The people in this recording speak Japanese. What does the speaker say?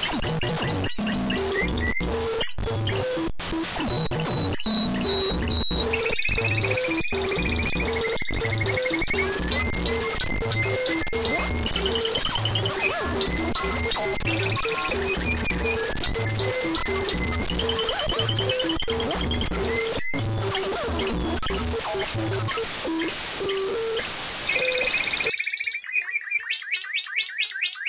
You.